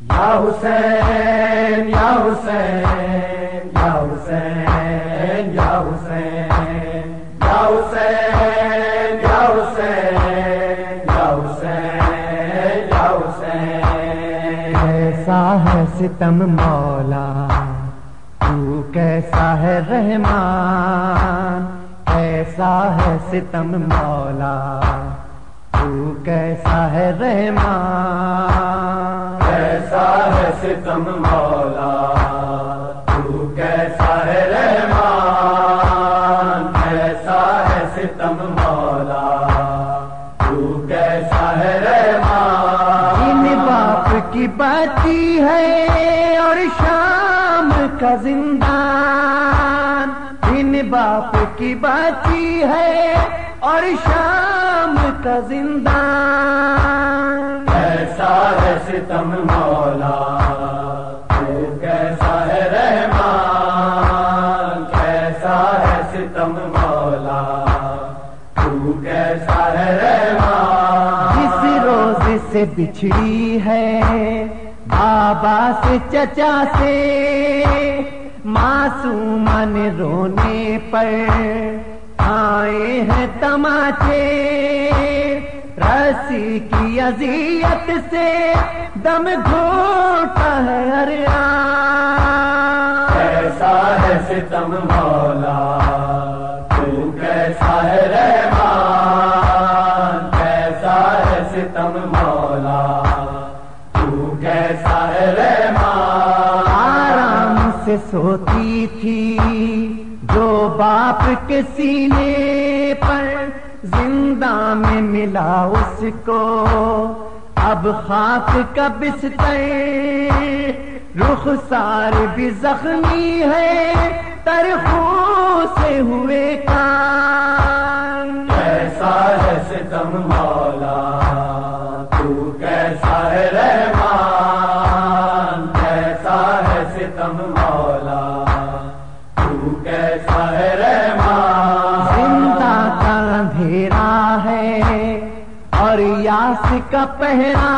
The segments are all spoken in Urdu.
یا حسین یا حسین یا حسین یا حسین یا حسین یا حسین یا حسین یا حسین۔ کیسا ہے ستم مولا؟ تو کیسا ہے رحمان؟ کیسا ہے ستم مولا؟ تو کیسا ہے رحمان؟ ستم مولا تو کیسا ہے رحمان؟ کیسا ہے ستم مولا؟ تو کیسا ہے رحمان؟ ان باپ کی بچی ہے اور شام کا زندان ان باپ کی بچی ہے اور شام کا زندان۔ کیسا ہے ستم مولا؟ سے بچھڑی ہے، بابا سے، چچا سے معصومن رونے پر آئے ہیں تماچے۔ رسی کی اذیت سے دم گھوٹا ہے ہریان کیسا ہے ستم مولا؟ تو کیسا ہے رحمان سوتی تھی جو باپ کے سینے پر زندہ میں ملا اس کو۔ اب خاک کا بستر، رخ سار بھی زخمی ہے ترخو سے ہوئے کان۔ کیسا ہے ستم مولا؟ اور یاس کا پہرا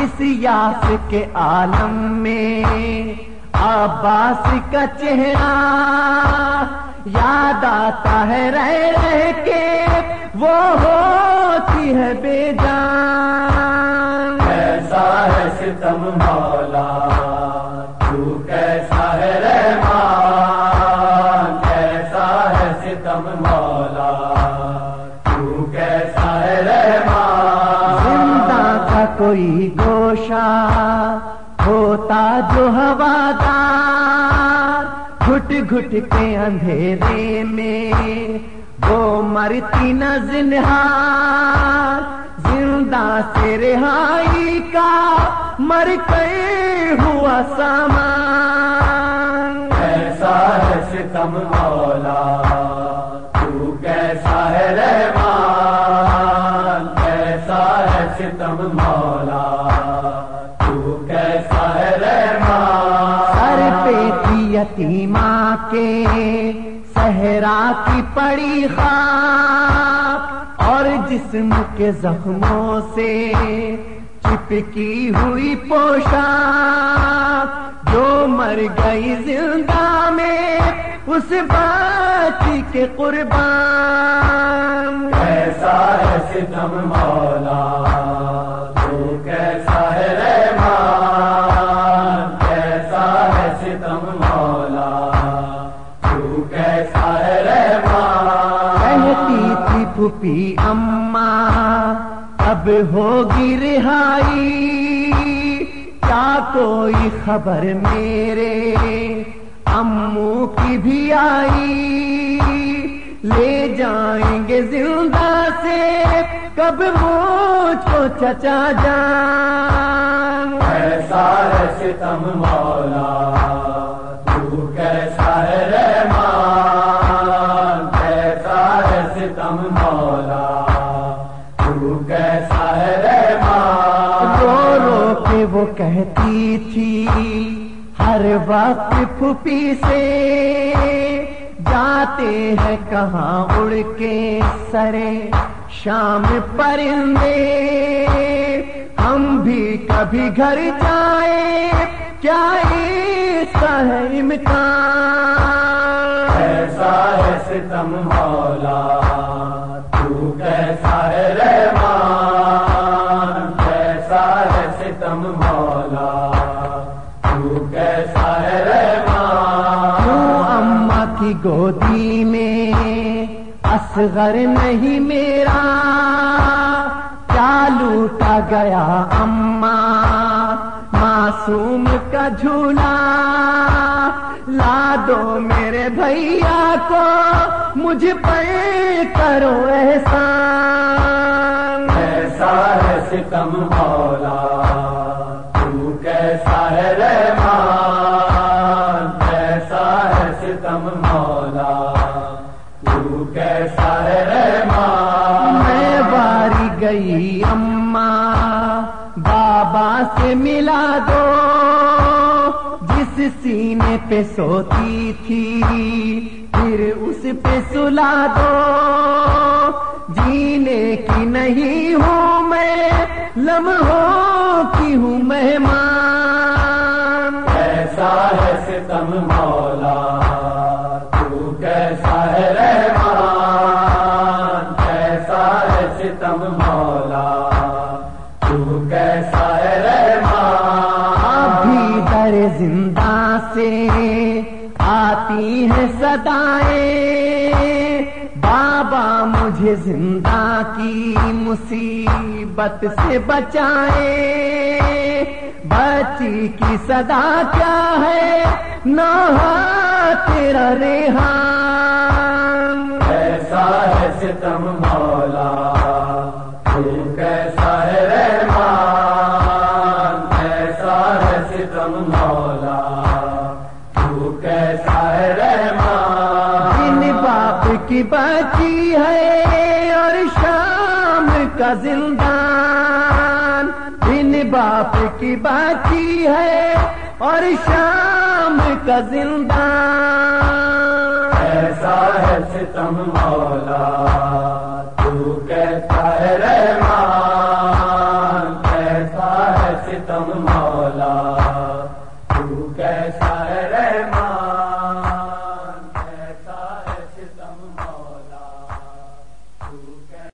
اس یاس کے عالم میں عباس کا چہرہ یاد آتا ہے رہ رہ کے وہ ہوتی ہے بے جان کیسا ہے ستم مولا؟ تو کیسا ہے رحمان؟ کیسا ہے ستم مولا؟ کوئی گوشہ ہوتا جو ہوادار، گھٹ گھٹ کے اندھیرے میں وہ مرتی نہ زنہار، زندہ سے رہائی کا مر کے ہوا سامان۔ کیسا ہے ستم مولا، تو کیسا ہے رحمان؟ کیسا ہے ستم مولا تھی یتیماں کے صحرا کی پڑی خواب اور جسم کے زخموں سے چپکی ہوئی پوشاک جو مر گئی زندہ میں اس باتی کے قربان۔ کیسا ہے ستم مولا؟ تو کیسا ہے پھوپھی اما اب ہوگی رہائی۔ کیا کوئی خبر میرے امو کی بھی آئی؟ لے جائیں گے زندہ سے کب مجھ کو چچا جان؟ کیسا ہے ستم مولا؟ کہتی تھی، ہر وقت پھوپھی سے جاتے ہیں کہاں اڑ کے سرے شام پرندے۔ ہم بھی کبھی گھر جائیں، کیا اس کا ہے امکان؟ ایسا ہے ستم کی گودی میں، اصغر نہیں میرا۔ کیا لوٹا گیا اما معصوم کا جھولا لا دو میرے بھیا کو مجھ پر کرو احسان۔ کیسا ہے ستم مولا۔ گئی اما، بابا سے ملا دو، جس سینے پہ سوتی تھی، پھر اس پہ سلا دو۔ جینے کی نہیں ہوں میں، لمحوں کی ہوں مہمان۔ کیسا ہے ستم مولا۔ کیسا ہے رحمان؟ ابھی در زندہ سے آتی ہیں صدائیں۔ بابا مجھے زندہ کی مصیبت سے بچائیں۔ بچی کی صدا کیا ہے؟ نہ تیرا ریحان۔ کیسا ہے ستم مولا؟ تو کیسا ہے ستم مولا تو کیسا ہے رحمان جن باپ کی بچی ہے اور شام کا زندان۔ جن باپ کی بچی ہے اور شام کا زندان۔ ایسا ہے ستم مولا تو کیسا ہے